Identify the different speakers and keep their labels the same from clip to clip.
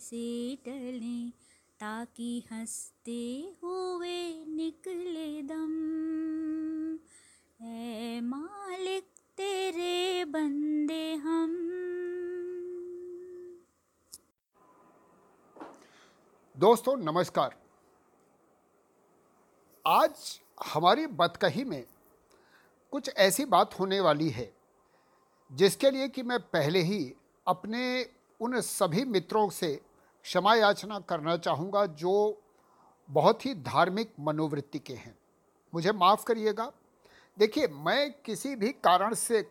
Speaker 1: से टलें ताकि हँसते हुए निकले दम। ए मालिक, तेरे बंदे हम।
Speaker 2: दोस्तों, नमस्कार। आज हमारी बतकही में कुछ ऐसी बात होने वाली है, जिसके लिए कि मैं पहले ही अपने उन सभी मित्रों से क्षमा याचना करना चाहूँगा जो बहुत ही धार्मिक मनोवृत्ति के हैं। मुझे माफ़ करिएगा। देखिए, मैं किसी भी कारण से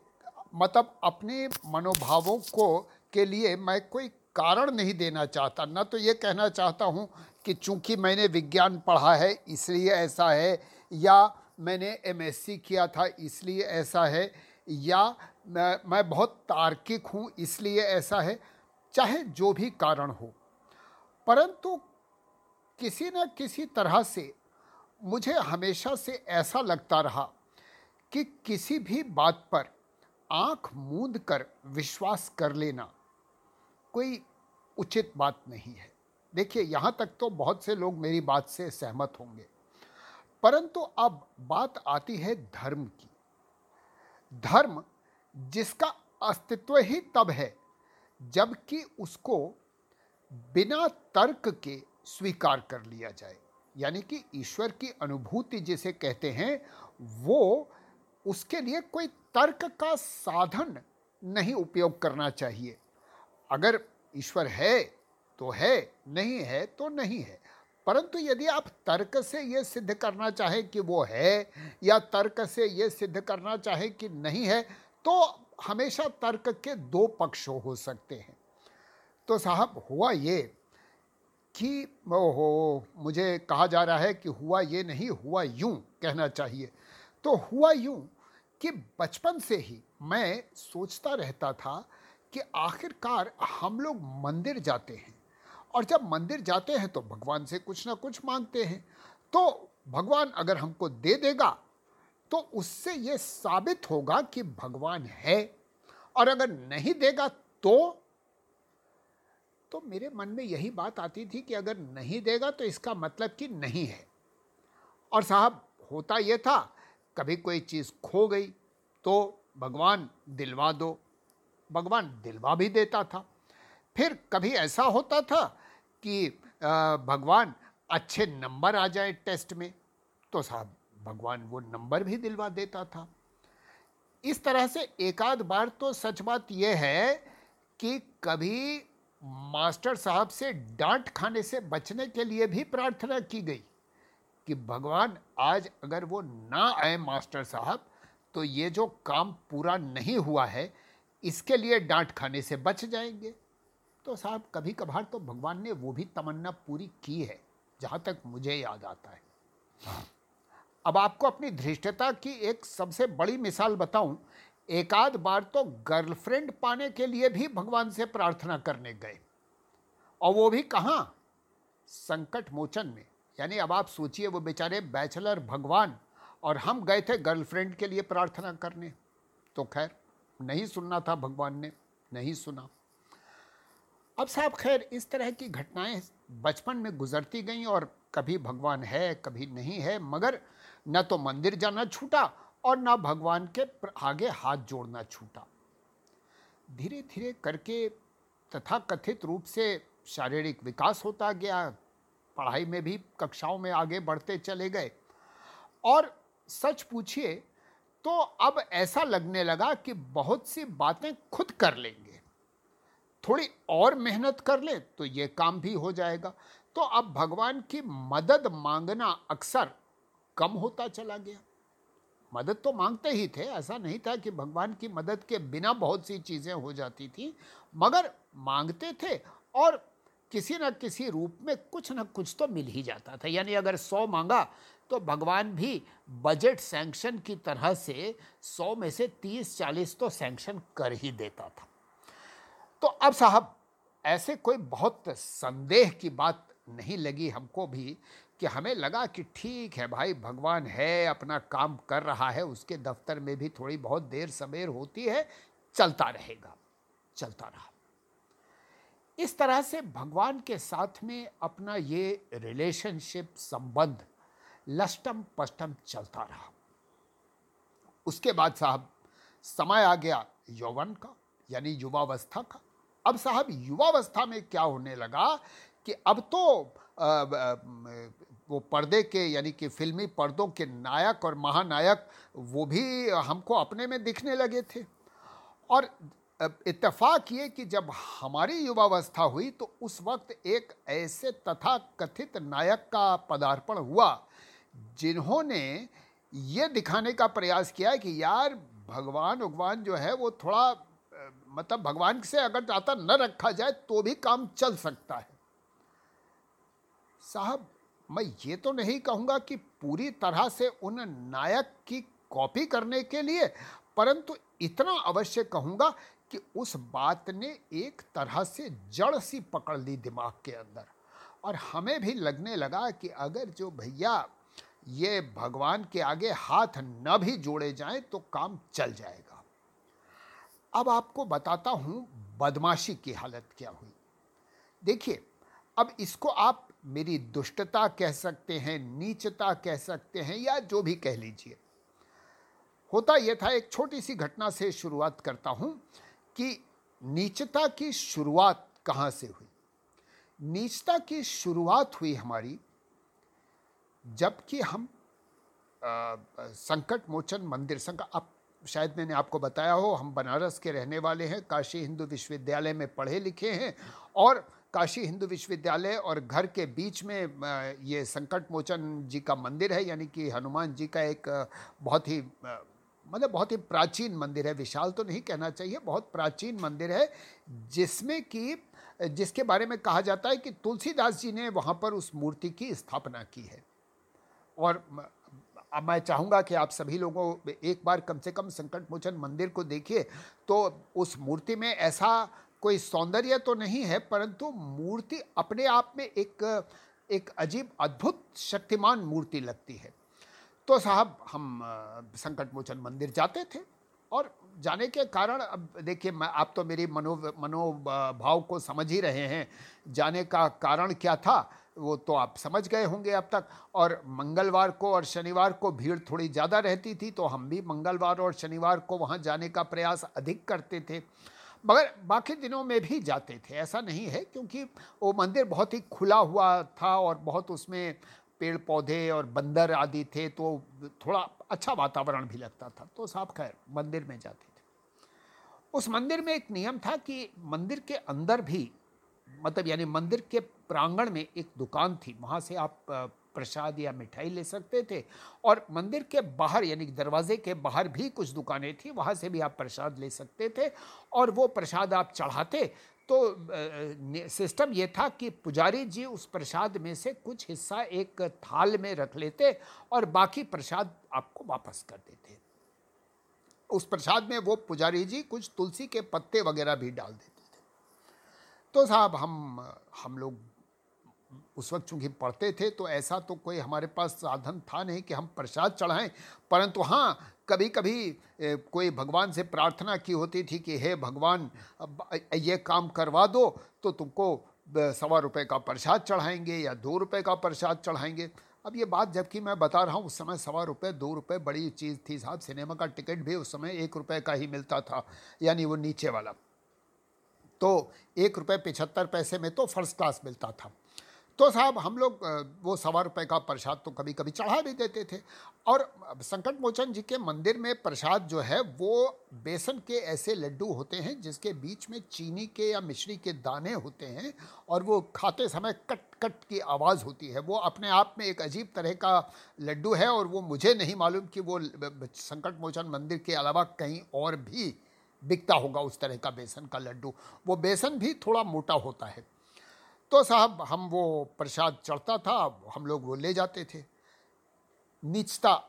Speaker 2: मतलब अपने मनोभावों को, के लिए मैं कोई कारण नहीं देना चाहता। न तो ये कहना चाहता हूँ कि चूँकि मैंने विज्ञान पढ़ा है, इसलिए ऐसा है, या मैंने एमएससी किया था, इसलिए ऐसा है, या मैं मैं बहुत तार्किक हूँ, इसलिए ऐसा है। चाहे जो भी कारण हो। परंतु किसी न किसी तरह से मुझे हमेशा से ऐसा लगता रहा कि किसी भी बात पर आँख मूंद कर विश्वास कर लेना कोई उचित बात नहीं है। देखिए, यहाँ तक तो बहुत से लोग मेरी बात से सहमत होंगे। परंतु अब बात आती है धर्म की। धर्म जिसका अस्तित्व ही तब है जबकि उसको बिना तर्क के स्वीकार कर लिया जाए। यानी कि ईश्वर की अनुभूति जिसे कहते हैं, वो उसके लिए कोई तर्क का साधन नहीं उपयोग करना चाहिए। अगर ईश्वर है तो है, नहीं है तो नहीं है। परंतु यदि आप तर्क से ये सिद्ध करना चाहें कि वो है, या तर्क से ये सिद्ध करना चाहें कि नहीं है तो हमेशा तर्क के दो पक्ष हो सकते हैं। तो साहब हुआ ये कि हो मुझे कहा जा रहा है कि हुआ ये नहीं, हुआ यूँ कहना चाहिए। तो हुआ यूँ कि बचपन से ही मैं सोचता रहता था कि आखिरकार हम लोग मंदिर जाते हैं। और जब मंदिर जाते हैं तो भगवान से कुछ ना कुछ मांगते हैं। तो भगवान अगर हमको दे देगा तो उससे ये साबित होगा कि भगवान है। और अगर नहीं देगा तो तो मेरे मन में यही बात आती थी कि अगर नहीं देगा तो इसका मतलब कि नहीं है। और साहब, होता यह था, कभी कोई चीज़ खो गई तो भगवान दिलवा दो। भगवान दिलवा भी देता था। फिर कभी ऐसा होता था कि भगवान अच्छे नंबर आ जाए टेस्ट में तो साहब, भगवान वो नंबर भी दिलवा देता था। इस तरह से एक आध बार तो सच बात यह है कि कभी मास्टर साहब से डांट खाने से बचने के लिए भी प्रार्थना की गई कि भगवान, आज अगर वो ना आए मास्टर साहब तो ये जो काम पूरा नहीं हुआ है, इसके लिए डांट खाने से बच जाएँगे। तो साहब कभी कभार तो भगवान ने वो भी तमन्ना पूरी की है, जहाँ तक मुझे याद आता है। अब आपको अपनी धृष्टता की एक सबसे बड़ी मिसाल बताऊँ एक आध बार तो गर्लफ्रेंड पाने के लिए भी भगवान से प्रार्थना करने गए। और वो भी कहाँ? संकट मोचन में। यानी अब आप सोचिए, वो बेचारे बैचलर भगवान और हम गए थे गर्लफ्रेंड के लिए प्रार्थना करने। तो खैर, नहीं सुनना था भगवान ने, नहीं सुना। अब साहब खैर, इस तरह की घटनाएँ बचपन में गुजरती गईं और कभी भगवान है, कभी नहीं है, मगर न तो मंदिर जाना छूटा और न भगवान के आगे हाथ जोड़ना छूटा। धीरे धीरे करके तथा कथित रूप से शारीरिक विकास होता गया। पढ़ाई में भी कक्षाओं में आगे बढ़ते चले गए। और सच पूछिए तो अब ऐसा लगने लगा कि बहुत सी बातें खुद कर लेंगे। थोड़ी और मेहनत कर ले तो ये काम भी हो जाएगा। तो अब भगवान की मदद मांगना अक्सर कम होता चला गया। मदद तो मांगते ही थे, ऐसा नहीं था कि भगवान की मदद के बिना बहुत सी चीज़ें हो जाती थी, मगर मांगते थे और किसी न किसी रूप में कुछ न कुछ तो मिल ही जाता था। यानी अगर सौ मांगा तो भगवान भी बजट सैंक्शन की तरह से सौ में से तीस, चालीस तो सैंक्शन कर ही देता था। तो अब साहब, ऐसे कोई बहुत संदेह की बात नहीं लगी हमको भी कि हमें लगा कि ठीक है भाई, भगवान है, अपना काम कर रहा है, उसके दफ्तर में भी थोड़ी बहुत देर सवेर होती है, चलता रहेगा, चलता रहा। इस तरह से भगवान के साथ में अपना ये रिलेशनशिप संबंध, लष्टम पष्टम चलता रहा। उसके बाद साहब, समय आ गया यौवन का, यानी युवावस्था का। अब साहब, युवावस्था में क्या होने लगा कि अब तो वो पर्दे के, यानी कि फिल्मी पर्दों के नायक और महानायक, वो भी हमको अपने में दिखने लगे थे। और इत्तेफाक ये कि जब हमारी युवावस्था हुई तो उस वक्त एक ऐसे तथा कथित नायक का पदार्पण हुआ, जिन्होंने ये दिखाने का प्रयास किया कि यार, भगवान भगवान जो है वो थोड़ा मतलब भगवान से अगर जाता न रखा जाए तो भी काम चल सकता है। साहब मैं ये तो नहीं कहूँगा कि पूरी तरह से उन नायक की कॉपी करने के लिए, परंतु इतना अवश्य कहूँगा कि उस बात ने एक तरह से जड़ सी पकड़ ली दिमाग के अंदर। और हमें भी लगने लगा कि अगर जो भैया ये भगवान के आगे हाथ न भी जोड़े जाएँ तो काम चल जाएगा। अब आपको बताता हूँ बदमाशी की हालत क्या हुई। देखिए अब इसको आप मेरी दुष्टता कह सकते हैं, नीचता कह सकते हैं या जो भी कह लीजिए। होता यह था, एक छोटी सी घटना से शुरुआत करता हूँ कि नीचता की शुरुआत कहाँ से हुई? नीचता की शुरुआत हुई हमारी जबकि हम संकट मोचन मंदिर संकट आप शायद मैंने आपको बताया हो, हम बनारस के रहने वाले हैं, काशी हिंदू विश्वविद्यालय में पढ़े लिखे हैं और काशी हिंदू विश्वविद्यालय और घर के बीच में ये संकट मोचन जी का मंदिर है, यानी कि हनुमान जी का एक बहुत ही मतलब बहुत ही प्राचीन मंदिर है। विशाल तो नहीं कहना चाहिए, बहुत प्राचीन मंदिर है, जिसमें कि, जिसके बारे में कहा जाता है कि तुलसीदास जी ने वहाँ पर उस मूर्ति की स्थापना की है। और अब मैं चाहूँगा कि आप सभी लोगों एक बार कम से कम संकट मोचन मंदिर को देखिए तो उस मूर्ति में ऐसा कोई सौंदर्य तो नहीं है, परंतु मूर्ति अपने आप में एक एक अजीब, अद्भुत, शक्तिमान मूर्ति लगती है। तो साहब, हम संकट मोचन मंदिर जाते थे और जाने के कारण अब देखिए, मैं, आप तो मेरी मनो मनोभाव को समझ ही रहे हैं। जाने का कारण क्या था, वो तो आप समझ गए होंगे अब तक। और मंगलवार को और शनिवार को भीड़ थोड़ी ज़्यादा रहती थी तो हम भी मंगलवार और शनिवार को वहाँ जाने का प्रयास अधिक करते थे। मगर बाकी दिनों में भी जाते थे, ऐसा नहीं है क्योंकि वो मंदिर बहुत ही खुला हुआ था और बहुत उसमें पेड़ पौधे और बंदर आदि थे तो थोड़ा अच्छा वातावरण भी लगता था। तो साहब, खैर, मंदिर में जाते थे। उस मंदिर में एक नियम था कि मंदिर के अंदर भी मतलब यानी मंदिर के प्रांगण में एक दुकान थी, वहाँ से आप प्रसाद या मिठाई ले सकते थे। और मंदिर के बाहर, यानी दरवाजे के बाहर भी कुछ दुकानें थी, वहाँ से भी आप प्रसाद ले सकते थे। और वो प्रसाद आप चढ़ाते तो सिस्टम ये था कि पुजारी जी उस प्रसाद में से कुछ हिस्सा एक थाल में रख लेते और बाकी प्रसाद आपको वापस कर देते। उस प्रसाद में वो पुजारी जी कुछ तुलसी के पत्ते वगैरह भी डाल देते थे। तो साहब, हम हम लोग उस वक्त चूँकि पढ़ते थे तो ऐसा तो कोई हमारे पास साधन था नहीं कि हम प्रसाद चढ़ाएँ। परंतु हाँ कभी कभी कोई भगवान से प्रार्थना की होती थी कि, हे भगवान ये काम करवा दो तो तुमको सवा रुपये का प्रसाद चढ़ाएँगे या दो रुपये का प्रसाद चढ़ाएँगे। अब ये बात जबकि मैं बता रहा हूँ, उस समय सवा रुपये दो रुपये बड़ी चीज़ थी साहब। सिनेमा का टिकट भी उस समय एक रुपये का ही मिलता था, यानी वो नीचे वाला। तो एक रुपये पिछहत्तर पैसे में तो फ़र्स्ट क्लास मिलता था। तो साहब, हम लोग वो सवा रुपये का प्रसाद तो कभी कभी चढ़ा भी देते थे। और संकट मोचन जी के मंदिर में प्रसाद जो है, वो बेसन के ऐसे लड्डू होते हैं, जिसके बीच में चीनी के या मिश्री के दाने होते हैं और वो खाते समय कट कट की आवाज़ होती है। वो अपने आप में एक अजीब तरह का लड्डू है और वो मुझे नहीं मालूम कि वो संकट मोचन मंदिर के अलावा कहीं और भी बिकता होगा उस तरह का बेसन का लड्डू। वो बेसन भी थोड़ा मोटा होता है। तो साहब, हम वो प्रसाद चढ़ता था, हम लोग वो ले जाते थे। नीचता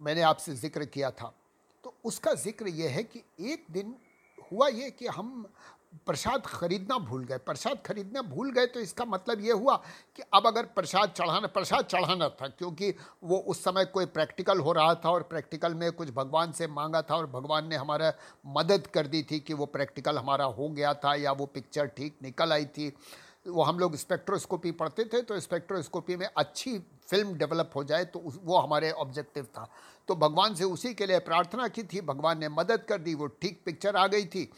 Speaker 2: मैंने आपसे ज़िक्र किया था। तो उसका ज़िक्र ये है कि एक दिन हुआ ये कि हम प्रसाद खरीदना भूल गए। प्रसाद खरीदना भूल गए तो इसका मतलब ये हुआ कि अब अगर प्रसाद चढ़ाना प्रसाद चढ़ाना था, क्योंकि वो उस समय कोई प्रैक्टिकल हो रहा था और प्रैक्टिकल में कुछ भगवान से मांगा था और भगवान ने हमारा मदद कर दी थी कि वो प्रैक्टिकल हमारा हो गया था या वो पिक्चर ठीक निकल आई थी। वो हम लोग स्पेक्ट्रोस्कोपी पढ़ते थे तो स्पेक्ट्रोस्कोपी में अच्छी फ़िल्म डेवलप हो जाए तो वो हमारे ऑब्जेक्टिव था। तो भगवान से उसी के लिए प्रार्थना की थी, भगवान ने मदद कर दी, वो ठीक पिक्चर आ गई थी।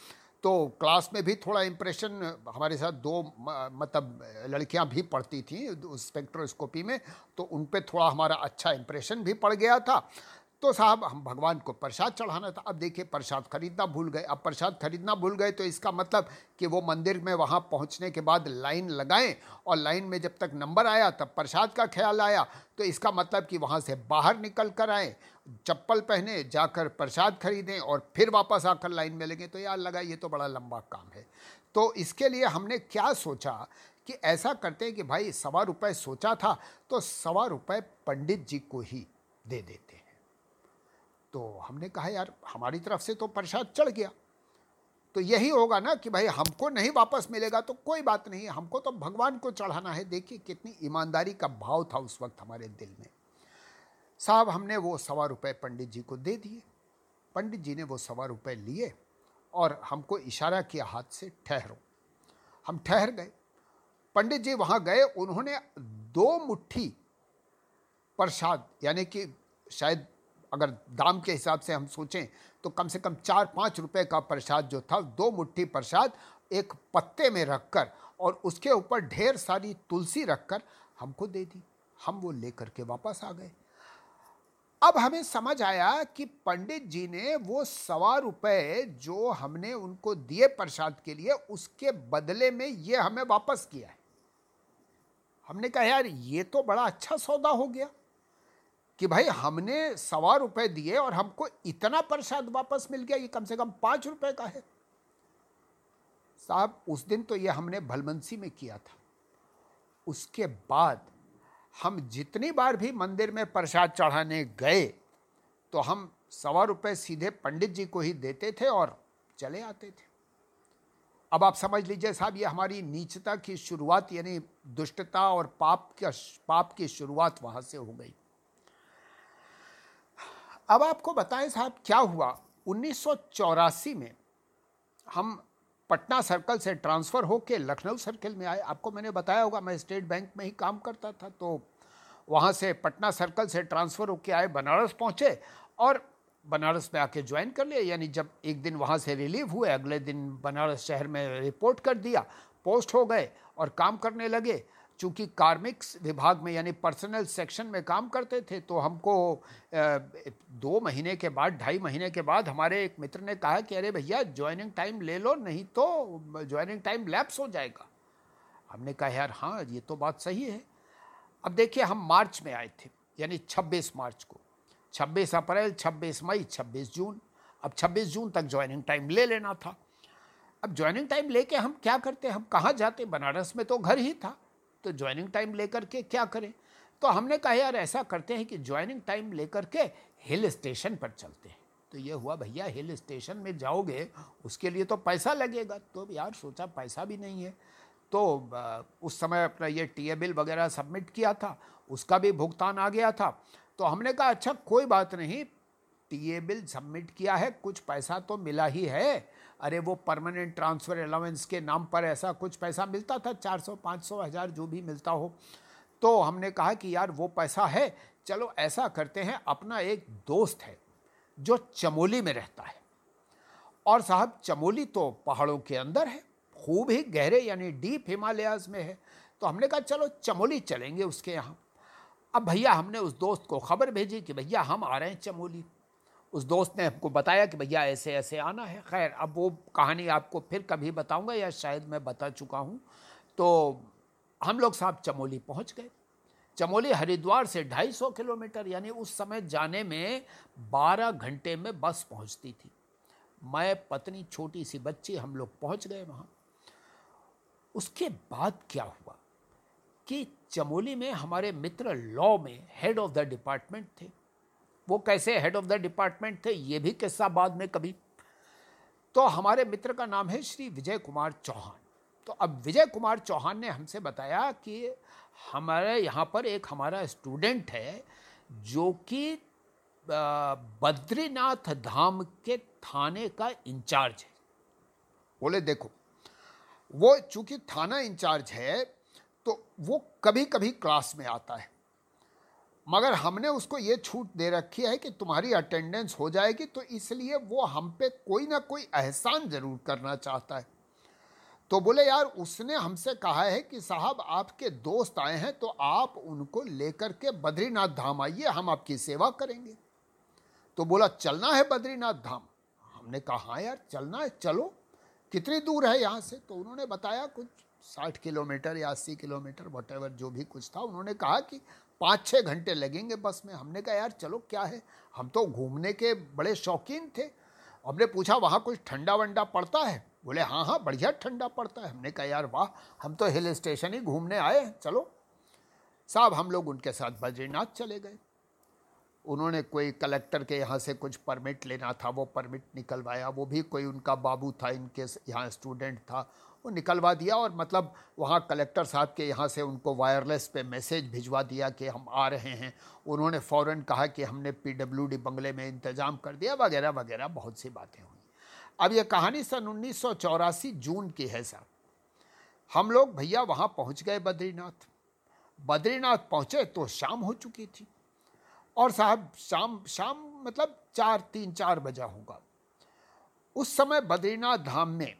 Speaker 2: तो क्लास में भी थोड़ा इम्प्रेशन हमारे साथ दो मतलब लड़कियाँ भी पढ़ती थी स्पेक्ट्रोस्कोपी में तो उन पर थोड़ा हमारा अच्छा इम्प्रेशन भी पड़ गया था। तो साहब, हम भगवान को प्रसाद चढ़ाना था। अब देखिए, प्रसाद खरीदना भूल गए। अब प्रसाद खरीदना भूल गए तो इसका मतलब कि वो मंदिर में वहाँ पहुँचने के बाद लाइन लगाएँ और लाइन में जब तक नंबर आया, तब प्रसाद का ख्याल आया। तो इसका मतलब कि वहाँ से बाहर निकल कर आएँ, चप्पल पहने, जाकर प्रसाद खरीदें और फिर वापस आकर लाइन में लगे। तो यार लगा ये तो बड़ा लंबा काम है। तो इसके लिए हमने क्या सोचा कि ऐसा करते हैं कि भाई सवा रुपये सोचा था तो सवा रुपये पंडित जी को ही दे देते। तो हमने कहा, यार, हमारी तरफ़ से तो प्रसाद चढ़ गया। तो यही होगा ना कि भाई, हमको नहीं वापस मिलेगा तो कोई बात नहीं, हमको तो भगवान को चढ़ाना है। देखिए कितनी ईमानदारी का भाव था उस वक्त हमारे दिल में। साहब, हमने वो सवा रुपये पंडित जी को दे दिए। पंडित जी ने वो सवा रुपये लिए और हमको इशारा किया हाथ से, ठहरो। हम ठहर गए। पंडित जी वहाँ गए। उन्होंने दो मुट्ठी प्रसाद, यानी कि शायद अगर दाम के हिसाब से हम सोचें तो कम से कम चार पाँच रुपए का प्रसाद जो था, दो मुट्ठी प्रसाद एक पत्ते में रखकर और उसके ऊपर ढेर सारी तुलसी रखकर हमको दे दी। हम वो लेकर के वापस आ गए। अब हमें समझ आया कि पंडित जी ने वो सवा रुपये जो हमने उनको दिए प्रसाद के लिए, उसके बदले में ये हमें वापस किया है। हमने कहा, यार, ये तो बड़ा अच्छा सौदा हो गया। कि भाई हमने सवा रुपए दिए और हमको इतना प्रसाद वापस मिल गया, ये कम से कम पाँच रुपए का है। साहब, उस दिन तो ये हमने भलमनसी में किया था। उसके बाद हम जितनी बार भी मंदिर में प्रसाद चढ़ाने गए तो हम सवा रुपये सीधे पंडित जी को ही देते थे और चले आते थे। अब आप समझ लीजिए साहब, ये हमारी नीचता की शुरुआत यानी दुष्टता और पाप का पाप की शुरुआत वहाँ से हो गई। अब आपको बताएँ साहब, क्या हुआ? उन्नीस सौ चौरासी में हम पटना सर्कल से ट्रांसफ़र होकर लखनऊ सर्कल में आए। आपको मैंने बताया होगा, मैं स्टेट बैंक में ही काम करता था तो वहाँ से पटना सर्कल से ट्रांसफ़र होकर आए, बनारस पहुँचे और बनारस में आके ज्वाइन कर लिया। यानी जब एक दिन वहाँ से रिलीव हुए, अगले दिन बनारस शहर में रिपोर्ट कर दिया, पोस्ट हो गए और काम करने लगे। चूँकि कार्मिक विभाग में, यानी पर्सनल सेक्शन में काम करते थे तो हमको दो महीने के बाद, ढाई महीने के बाद हमारे एक मित्र ने कहा कि, अरे भैया ज्वाइनिंग टाइम ले लो, नहीं तो ज्वाइनिंग टाइम लैप्स हो जाएगा। हमने कहा, यार हाँ ये तो बात सही है। अब देखिए, हम मार्च में आए थे, यानी 26 मार्च को। 26 अप्रैल 26 मई 26 जून। अब 26 जून तक ज्वाइनिंग टाइम ले लेना था। अब ज्वाइनिंग टाइम लेके हम क्या करते, हम कहाँ जाते? बनारस में तो घर ही था। तो ज्वाइनिंग टाइम लेकर के क्या करें? तो हमने कहा, यार, ऐसा करते हैं कि ज्वाइनिंग टाइम लेकर के हिल स्टेशन पर चलते हैं। तो ये हुआ, भैया हिल स्टेशन में जाओगे, उसके लिए तो पैसा लगेगा। तो यार, सोचा पैसा भी नहीं है। तो उस समय अपना ये टी ए बिल वगैरह सबमिट किया था, उसका भी भुगतान आ गया था। तो हमने कहा अच्छा कोई बात नहीं टी ए बिल सबमिट किया है, कुछ पैसा तो मिला ही है अरे वो परमानेंट ट्रांसफ़र अलाउंस के नाम पर ऐसा कुछ पैसा मिलता था, चार सौ, पाँच सौ, हज़ार जो भी मिलता हो। तो हमने कहा कि यार वो पैसा है, चलो ऐसा करते हैं, अपना एक दोस्त है जो चमोली में रहता है। और साहब, चमोली तो पहाड़ों के अंदर है, खूब ही गहरे यानी डीप हिमालयाज में है। तो हमने कहा, चलो चमोली चलेंगे उसके यहाँ। अब भैया हमने उस दोस्त को खबर भेजी कि भैया हम आ रहे हैं चमोली। उस दोस्त ने हमको बताया कि भैया ऐसे ऐसे आना है। खैर, अब वो कहानी आपको फिर कभी बताऊँगा या शायद मैं बता चुका हूँ। तो हम लोग साहब चमोली पहुँच गए। चमोली हरिद्वार से 250 किलोमीटर, यानी उस समय जाने में 12 घंटे में बस पहुँचती थी। मैं, पत्नी, छोटी सी बच्ची, हम लोग पहुँच गए वहाँ। उसके बाद क्या हुआ कि चमोली में हमारे मित्र लॉ में हेड ऑफ़ द डिपार्टमेंट थे। वो कैसे हेड ऑफ़ द डिपार्टमेंट थे, ये भी किस्सा बाद में कभी। तो हमारे मित्र का नाम है श्री विजय कुमार चौहान। तो अब विजय कुमार चौहान ने हमसे बताया कि हमारे यहाँ पर एक हमारा स्टूडेंट है, जो कि बद्रीनाथ धाम के थाने का इंचार्ज है। बोले, देखो, वो चूँकि थाना इंचार्ज है तो वो कभी कभी क्लास में आता है। मगर हमने उसको ये छूट दे रखी है कि तुम्हारी अटेंडेंस हो जाएगी तो इसलिए वो हम पे कोई ना कोई एहसान ज़रूर करना चाहता है। तो बोले, यार, उसने हमसे कहा है कि साहब, आपके दोस्त आए हैं तो आप उनको लेकर के बद्रीनाथ धाम आइए, हम आपकी सेवा करेंगे। तो बोला, चलना है बद्रीनाथ धाम? हमने कहा हाँ यार, चलना है, चलो। कितनी दूर है यहाँ से? तो उन्होंने बताया, कुछ साठ किलोमीटर या अस्सी किलोमीटर वट जो भी कुछ था, उन्होंने कहा कि पाँच छः घंटे लगेंगे बस में। हमने कहा, यार, चलो, क्या है? हम तो घूमने के बड़े शौकीन थे। हमने पूछा, वहाँ कुछ ठंडा वंडा पड़ता है? बोले हाँ हाँ बढ़िया ठंडा पड़ता है। हमने कहा, यार, वाह, हम तो हिल स्टेशन ही घूमने आए हैं। चलो। साहब, हम लोग उनके साथ बद्रीनाथ चले गए। उन्होंने कोई कलेक्टर के यहाँ से कुछ परमिट लेना था, वो परमिट निकलवाया। वो भी कोई उनका बाबू था, इनके यहाँ स्टूडेंट था। वो निकलवा दिया और मतलब वहाँ कलेक्टर साहब के यहाँ से उनको वायरलेस पे मैसेज भिजवा दिया कि हम आ रहे हैं। उन्होंने फ़ौर कहा कि हमने पीडब्ल्यूडी बंगले में इंतज़ाम कर दिया, वगैरह वगैरह, बहुत सी बातें हुई। अब यह कहानी सन उन्नीस सौ चौरासी जून की है सर। हम लोग भैया वहाँ पहुँच गए बद्रीनाथ। बद्रीनाथ पहुँचे तो शाम हो चुकी थी। और साहब शाम शाम मतलब चार, तीन, चार बजा होगा। उस समय बद्रीनाथ धाम में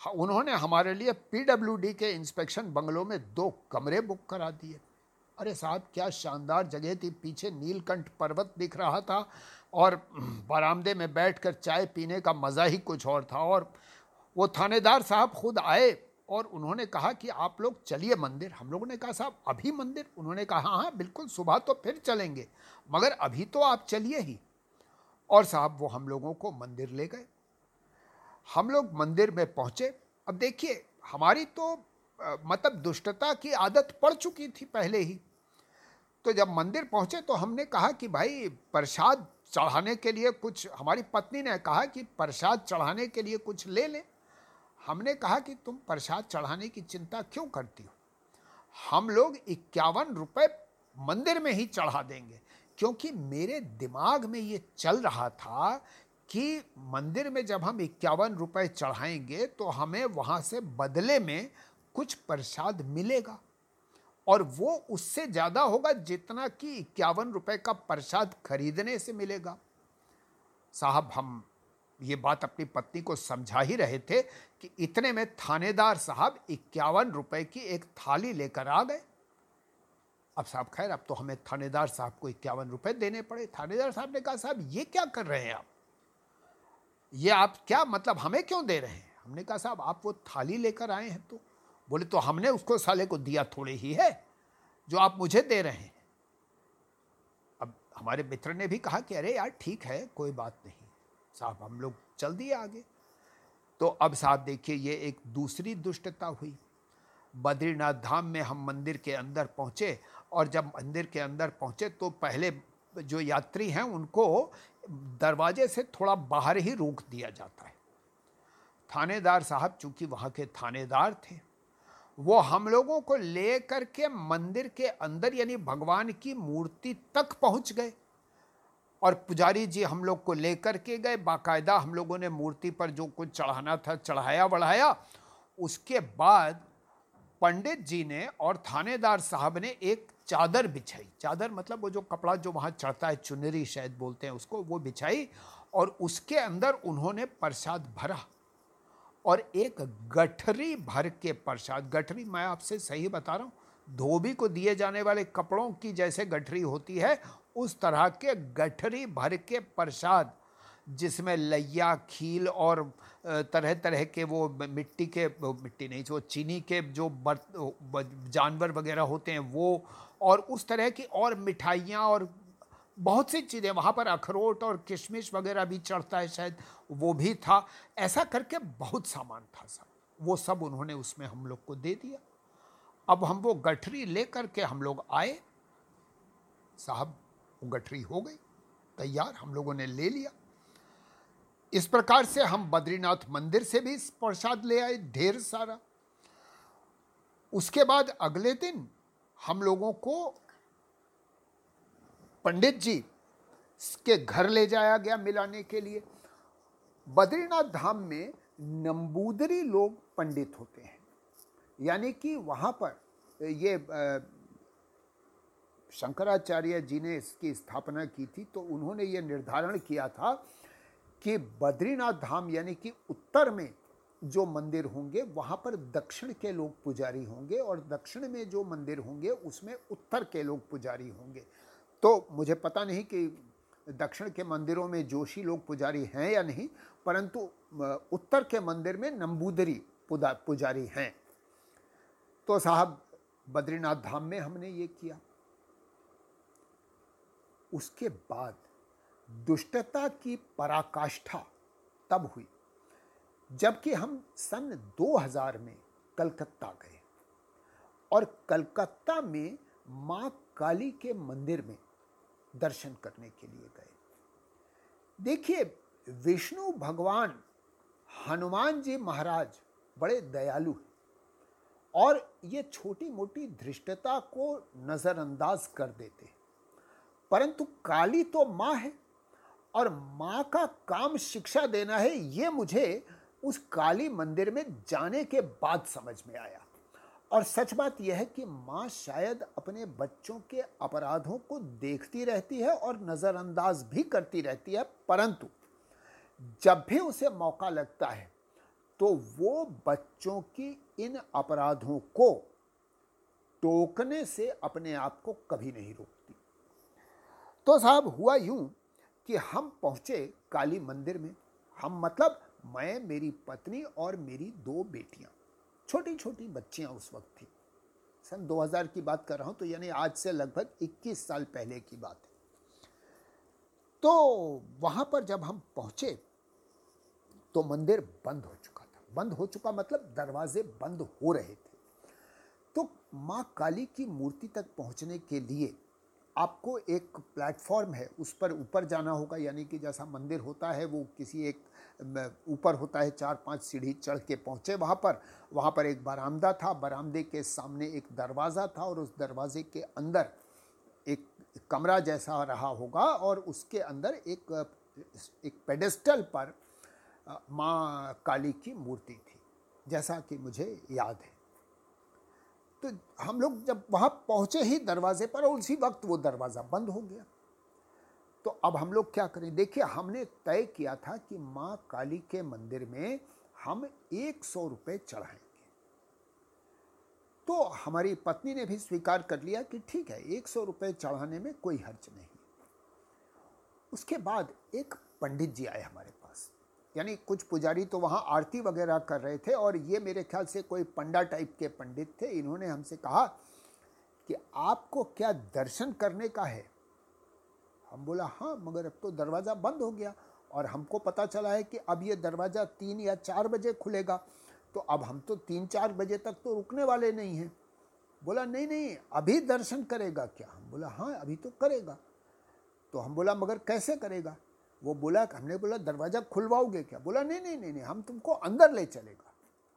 Speaker 2: उन्होंने हमारे लिए पीडब्ल्यूडी के इंस्पेक्शन बंगलों में दो कमरे बुक करा दिए। अरे साहब, क्या शानदार जगह थी। पीछे नीलकंठ पर्वत दिख रहा था और बरामदे में बैठकर चाय पीने का मज़ा ही कुछ और था। और वो थानेदार साहब खुद आए और उन्होंने कहा कि आप लोग चलिए मंदिर। हम लोगों ने कहा, साहब, अभी मंदिर? उन्होंने कहा हाँ हाँ बिल्कुल, सुबह तो फिर चलेंगे, मगर अभी तो आप चलिए ही। और साहब, वो हम लोगों को मंदिर ले गए। हम लोग मंदिर में पहुँचे। अब देखिए, हमारी तो मतलब दुष्टता की आदत पड़ चुकी थी पहले ही। तो जब मंदिर पहुँचे तो हमने कहा कि भाई, प्रसाद चढ़ाने के लिए कुछ, हमारी पत्नी ने कहा कि प्रसाद चढ़ाने के लिए कुछ ले लें। हमने कहा कि तुम प्रसाद चढ़ाने की चिंता क्यों करती हो? हम लोग इक्यावन रुपये मंदिर में ही चढ़ा देंगे, क्योंकि मेरे दिमाग में ये चल रहा था कि मंदिर में जब हम इक्यावन रुपए चढ़ाएँगे तो हमें वहाँ से बदले में कुछ प्रसाद मिलेगा। और वो उससे ज़्यादा होगा जितना कि इक्यावन रुपए का प्रसाद खरीदने से मिलेगा। साहब, हम ये बात अपनी पत्नी को समझा ही रहे थे कि इतने में थानेदार साहब इक्यावन रुपए की एक थाली लेकर आ गए। अब साहब, खैर, अब तो हमें थानेदार साहब को इक्यावन रुपए देने पड़े। थानेदार साहब ने कहा, साहब, ये क्या कर रहे हैं आप? ये आप क्या मतलब हमें क्यों दे रहे हैं? हमने कहा, साहब, आप वो थाली लेकर आए हैं तो। बोले तो हमने उसको साले को दिया थोड़े ही है, जो आप मुझे दे रहे हैं। अब हमारे मित्र ने भी कहा कि, अरे यार, ठीक है, कोई बात नहीं। साहब, हम लोग चल दिए आगे। तो अब साहब, देखिए, ये एक दूसरी दुष्टता हुई। बद्रीनाथ धाम में हम मंदिर के अंदर पहुँचे, और जब मंदिर के अंदर पहुँचे तो पहले जो यात्री हैं, उनको दरवाजे से थोड़ा बाहर ही रोक दिया जाता है। थानेदार साहब, चूँकि वहाँ के थानेदार थे, वो हम लोगों को ले करके मंदिर के अंदर, यानी भगवान की मूर्ति तक पहुँच गए। और पुजारी जी हम लोग को लेकर के गए। बाकायदा हम लोगों ने मूर्ति पर जो कुछ चढ़ाना था, चढ़ाया, बढ़ाया, उसके बाद पंडित जी ने और थानेदार साहब ने एक चादर बिछाई। चादर मतलब वो जो कपड़ा जो वहाँ चढ़ता है, चुनरी शायद बोलते हैं उसको, वो बिछाई और उसके अंदर उन्होंने प्रसाद भरा और एक गठरी भर के प्रसाद, गठरी मैं आपसे सही बता रहा हूँ, धोबी को दिए जाने वाले कपड़ों की जैसे गठरी होती है, उस तरह के गठरी भर के प्रसाद, जिसमें लैया खील और तरह तरह के वो मिट्टी के मिट्टी नहीं जो चीनी के जो बर्त जानवर वगैरह होते हैं, वो और उस तरह की और मिठाइयाँ और बहुत सी चीज़ें, वहाँ पर अखरोट और किशमिश वगैरह भी चढ़ता है शायद, वो भी था। ऐसा करके बहुत सामान था सब। वो सब उन्होंने उसमें हम लोग को दे दिया। अब हम वो गठरी ले कर के हम लोग आए। साहब, वो गठरी हो गई। तैयार, हम लोगों ने ले लिया। इस प्रकार से हम बद्रीनाथ मंदिर से भी प्रसाद ले आए, ढेर सारा। उसके बाद अगले दिन हम लोगों को पंडित जी के घर ले जाया गया मिलाने के लिए। बद्रीनाथ धाम में नंबूदरी लोग पंडित होते हैं। यानी कि वहाँ पर, ये शंकराचार्य जी ने इसकी स्थापना की थी तो उन्होंने ये निर्धारण किया था कि बद्रीनाथ धाम यानी कि उत्तर में जो मंदिर होंगे, वहाँ पर दक्षिण के लोग पुजारी होंगे और दक्षिण में जो मंदिर होंगे, उसमें उत्तर के लोग पुजारी होंगे। तो मुझे पता नहीं कि दक्षिण के मंदिरों में जोशी लोग पुजारी हैं या नहीं, परंतु उत्तर के मंदिर में नंबूदरी पुजारी हैं। तो साहब, बद्रीनाथ धाम में हमने ये किया। उसके बाद दुष्टता की पराकाष्ठा तब हुई। जबकि हम सन 2000 में कलकत्ता गए और कलकत्ता में माँ काली के मंदिर में दर्शन करने के लिए गए। देखिए, विष्णु भगवान, हनुमान जी महाराज बड़े दयालु हैं और ये छोटी मोटी धृष्टता को नज़रअंदाज कर देते हैं। परंतु काली तो माँ है और माँ का काम शिक्षा देना है, ये मुझे उस काली मंदिर में जाने के बाद समझ में आया। और सच बात यह है कि माँ शायद अपने बच्चों के अपराधों को देखती रहती है और नज़रअंदाज भी करती रहती है, परंतु जब भी उसे मौका लगता है तो वो बच्चों की इन अपराधों को टोकने से अपने आप को कभी नहीं रोकती। तो साहब हुआ यूँ कि हम पहुँचे काली मंदिर में। हम मतलब मैं, मेरी पत्नी और मेरी दो बेटियाँ। छोटी छोटी बच्चियाँ उस वक्त थी। सन 2000 की बात कर रहा हूँ तो यानी आज से लगभग 21 साल पहले की बात है। तो वहाँ पर जब हम पहुँचे तो मंदिर बंद हो चुका था। बंद हो चुका मतलब दरवाजे बंद हो रहे थे। तो माँ काली की मूर्ति तक पहुँचने के लिए आपको एक प्लेटफॉर्म है, उस पर ऊपर जाना होगा, यानी कि जैसा मंदिर होता है, वो किसी एक ऊपर होता है, चार पाँच सीढ़ी चढ़ के पहुँचे वहाँ पर। वहाँ पर एक बरामदा था। बरामदे के सामने एक दरवाज़ा था और उस दरवाजे के अंदर एक कमरा जैसा रहा होगा और उसके अंदर एक एक पेडेस्टल पर माँ काली की मूर्ति थी, जैसा कि मुझे याद है। तो हम लोग जब वहाँ पहुँचे ही दरवाजे पर उसी वक्त वो दरवाज़ा बंद हो गया। तो अब हम लोग क्या करें? देखिए, हमने तय किया था कि माँ काली के मंदिर में हम एक सौ रुपये चढ़ाएँगे। तो हमारी पत्नी ने भी स्वीकार कर लिया कि ठीक है, एक सौ रुपये चढ़ाने में कोई हर्ज नहीं। उसके बाद एक पंडित जी आए हमारे पास। यानी कुछ पुजारी तो वहाँ आरती वगैरह कर रहे थे और ये मेरे ख्याल से कोई पंडा टाइप के पंडित थे। इन्होंने हमसे कहा कि आपको क्या दर्शन करने का है? हम बोला हाँ मगर अब तो दरवाज़ा बंद हो गया और हमको पता चला है कि अब ये दरवाज़ा तीन या चार बजे खुलेगा। तो अब हम तो तीन चार बजे तक तो रुकने वाले नहीं हैं। बोला, नहीं नहीं, अभी दर्शन करेगा क्या? हम बोला हाँ अभी तो करेगा। तो हम बोला, मगर कैसे करेगा? वो बोला, हमने बोला, दरवाज़ा खुलवाओगे क्या? बोला, नहीं नहीं नहीं नहीं, हम तुमको अंदर ले चलेगा।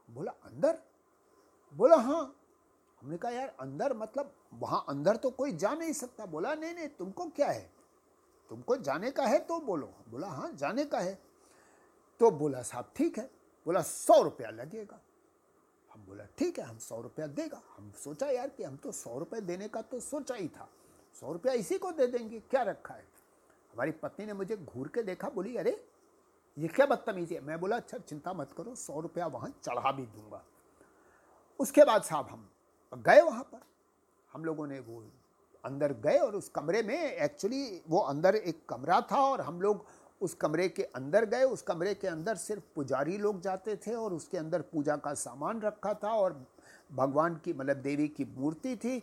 Speaker 2: बोला, अंदर? बोला हाँ। हमने कहा, यार, अंदर मतलब वहाँ अंदर तो कोई जा नहीं सकता। बोला, नहीं नहीं, तुमको क्या है? तुमको जाने का है तो बोलो। बोला हाँ जाने का है। तो बोला, साहब, ठीक है। बोला, सौ रुपया लगेगा। हम बोला, ठीक है, हम सौ रुपया देगा। हम सोचा यार कि हम तो सौ रुपये देने का तो सोचा ही था। सौ रुपया इसी को दे देंगे, क्या रखा है? हमारी पत्नी ने मुझे घूर के देखा, बोली, अरे, ये क्या बदतमीजी है? मैं बोला अच्छा चिंता मत करो, सौ रुपया वहाँ चढ़ा भी दूँगा। उसके बाद साहब, हम गए वहाँ पर। हम लोगों ने वो अंदर गए और उस कमरे में एक्चुअली वो अंदर एक कमरा था और हम लोग उस कमरे के अंदर गए। उस कमरे के अंदर सिर्फ़ पुजारी लोग जाते थे और उसके अंदर पूजा का सामान रखा था और भगवान की मतलब देवी की मूर्ति थी।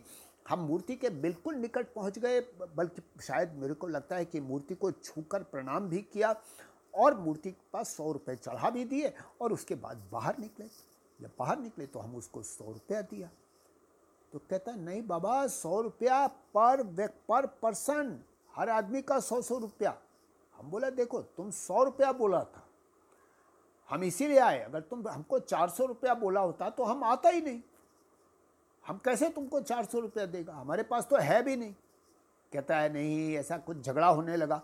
Speaker 2: हम मूर्ति के बिल्कुल निकट पहुँच गए, बल्कि शायद मेरे को लगता है कि मूर्ति को छूकर प्रणाम भी किया और मूर्ति के पास सौ रुपये चढ़ा भी दिए और उसके बाद बाहर निकले। जब बाहर निकले तो हम उसको सौ रुपया दिया। तो कहता नहीं बाबा, सौ रुपया पर पर पर्सन, हर आदमी का सौ सौ रुपया। हम बोला, देखो, तुम सौ रुपया बोला था। हम इसीलिए आए, अगर तुम हमको चार सौ रुपया बोला होता तो हम आता ही नहीं। हम कैसे तुमको चार सौ रुपया देगा? हमारे पास तो है भी नहीं। कहता है, नहीं, ऐसा कुछ झगड़ा होने लगा।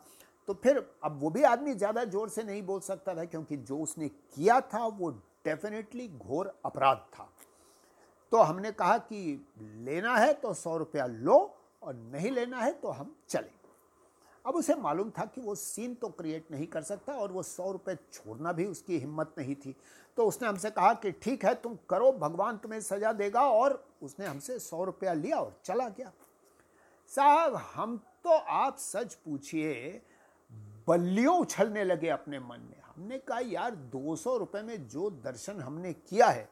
Speaker 2: तो फिर अब वो भी आदमी ज़्यादा ज़ोर से नहीं बोल सकता था, क्योंकि जो उसने किया था वो डेफिनेटली घोर अपराध था। तो हमने कहा कि लेना है तो सौ रुपया लो और नहीं लेना है तो हम चले। अब उसे मालूम था कि वो सीन तो क्रिएट नहीं कर सकता और वो सौ रुपये छोड़ना भी उसकी हिम्मत नहीं थी। तो उसने हमसे कहा कि ठीक है, तुम करो, भगवान तुम्हें सजा देगा और उसने हमसे सौ रुपया लिया और चला गया। साहब, हम तो आप सच पूछिए, बल्लियों उछलने लगे अपने मन में। हमने कहा, यार, दो सौ रुपये में जो दर्शन हमने किया है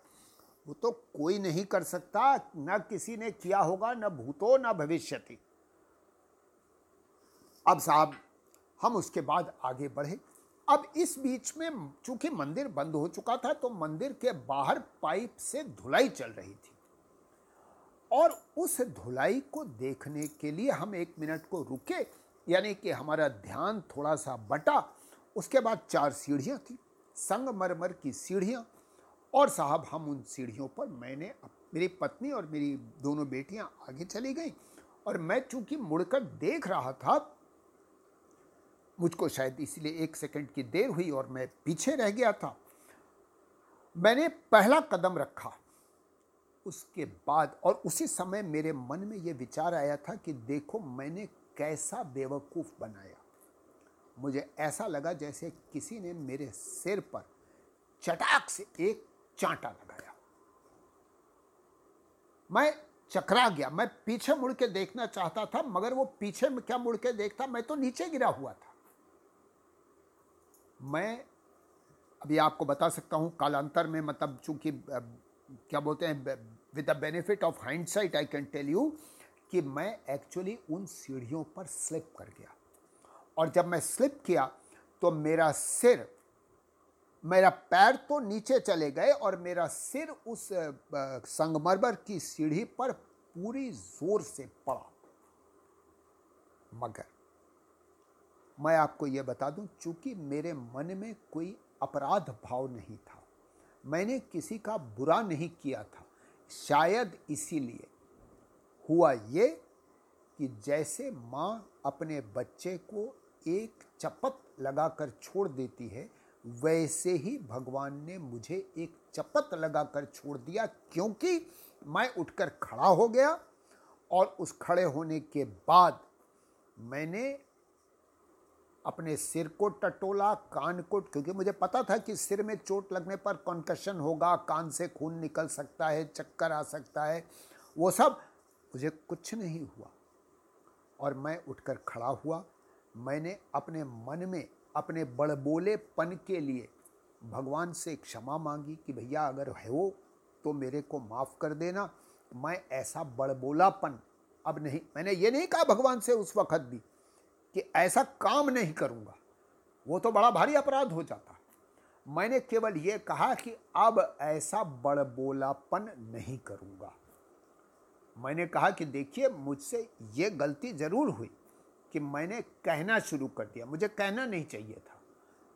Speaker 2: वो तो कोई नहीं कर सकता, न किसी ने किया होगा, न भूतो, न भविष्यति। अब साहब, हम उसके बाद आगे बढ़े। अब इस बीच में चूँकि मंदिर बंद हो चुका था तो मंदिर के बाहर पाइप से धुलाई चल रही थी। और उस धुलाई को देखने के लिए हम एक मिनट को रुके, यानी कि हमारा ध्यान थोड़ा सा बटा। उसके बाद चार सीढ़ियाँ थी, संगमरमर की सीढ़ियाँ और साहब, हम उन सीढ़ियों पर मैंने मेरी पत्नी और मेरी दोनों बेटियाँ आगे चली गई और मैं चूँकि मुड़कर देख रहा था, मुझको शायद इसलिए एक सेकंड की देर हुई और मैं पीछे रह गया था। मैंने पहला कदम रखा। उसके बाद और उसी समय मेरे मन में ये विचार आया था कि देखो, मैंने कैसा बेवकूफ़ बनाया। मुझे ऐसा लगा जैसे किसी ने मेरे सिर पर चटाक से एक चांटा लगाया। मैं चकरा गया। मैं पीछे मुड़ के देखना चाहता था, मगर वो पीछे में क्या मुड़ के देखता, मैं तो नीचे गिरा हुआ था। मैं अभी आपको बता सकता हूँ, कालांतर में मतलब चूँकि क्या बोलते हैं with the benefit of hindsight I can tell you कि मैं एक्चुअली उन सीढ़ियों पर स्लिप कर गया। और जब मैं स्लिप किया तो मेरा सिर मेरा पैर तो नीचे चले गए और मेरा सिर उस संगमरमर की सीढ़ी पर पूरी ज़ोर से पड़ा। मगर मैं आपको यह बता दूँ, चूँकि मेरे मन में कोई अपराध भाव नहीं था, मैंने किसी का बुरा नहीं किया था। शायद इसीलिए हुआ ये कि जैसे माँ अपने बच्चे को एक चपत लगाकर छोड़ देती है वैसे ही भगवान ने मुझे एक चपत लगाकर छोड़ दिया क्योंकि मैं उठकर खड़ा हो गया और उस खड़े होने के बाद मैंने अपने सिर को टटोला, कान को, क्योंकि मुझे पता था कि सिर में चोट लगने पर कॉन्कशन होगा, कान से खून निकल सकता है, चक्कर आ सकता है, वो सब मुझे कुछ नहीं हुआ। और मैं उठकर खड़ा हुआ। मैंने अपने मन में अपने बड़बोलेपन के लिए भगवान से क्षमा मांगी कि भैया, अगर हो तो मेरे को माफ़ कर देना। मैं ऐसा बड़बोलापन, अब नहीं, मैंने ये नहीं कहा भगवान से उस वक्त भी कि ऐसा काम नहीं करूँगा। वो तो बड़ा भारी अपराध हो जाता। मैंने केवल ये कहा कि अब ऐसा बड़बोलापन नहीं करूँगा। मैंने कहा कि देखिए, मुझसे ये गलती ज़रूर हुई। कि मैंने कहना शुरू कर दिया। मुझे कहना नहीं चाहिए था।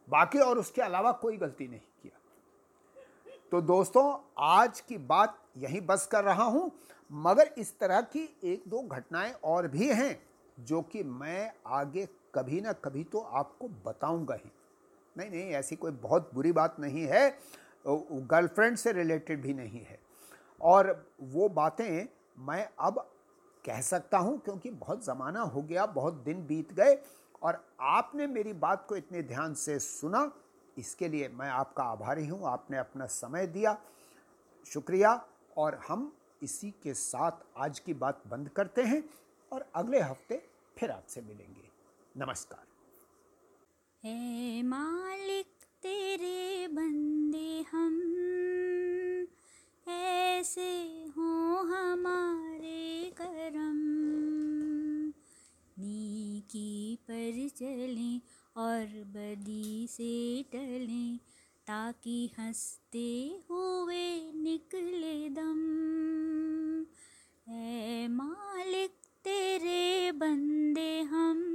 Speaker 2: बाकी और उसके अलावा कोई गलती नहीं किया। तो दोस्तों, आज की बात यहीं बस कर रहा हूँ। मगर इस तरह की एक दो घटनाएँ और भी हैं, जो कि मैं आगे कभी ना कभी तो आपको बताऊँगा ही। नहीं नहीं, ऐसी कोई बहुत बुरी बात नहीं है। गर्लफ्रेंड से रिलेटेड भी नहीं है। और वो बातें मैं अब कह सकता हूँ, क्योंकि बहुत ज़माना हो गया, बहुत दिन बीत गए, और आपने मेरी बात को इतने ध्यान से सुना। इसके लिए मैं आपका आभारी हूँ, आपने अपना समय दिया। शुक्रिया, और हम इसी के साथ आज की बात बंद करते हैं, और अगले हफ़्ते फिर आपसे मिलेंगे। नमस्कार।
Speaker 1: हे मालिक, तेरे बंदे हम, ऐसे हो हमारे नीकी पर चलें और बदी से टलें, ताकि हँसते हुए निकले दम। ए मालिक, तेरे बंदे हम।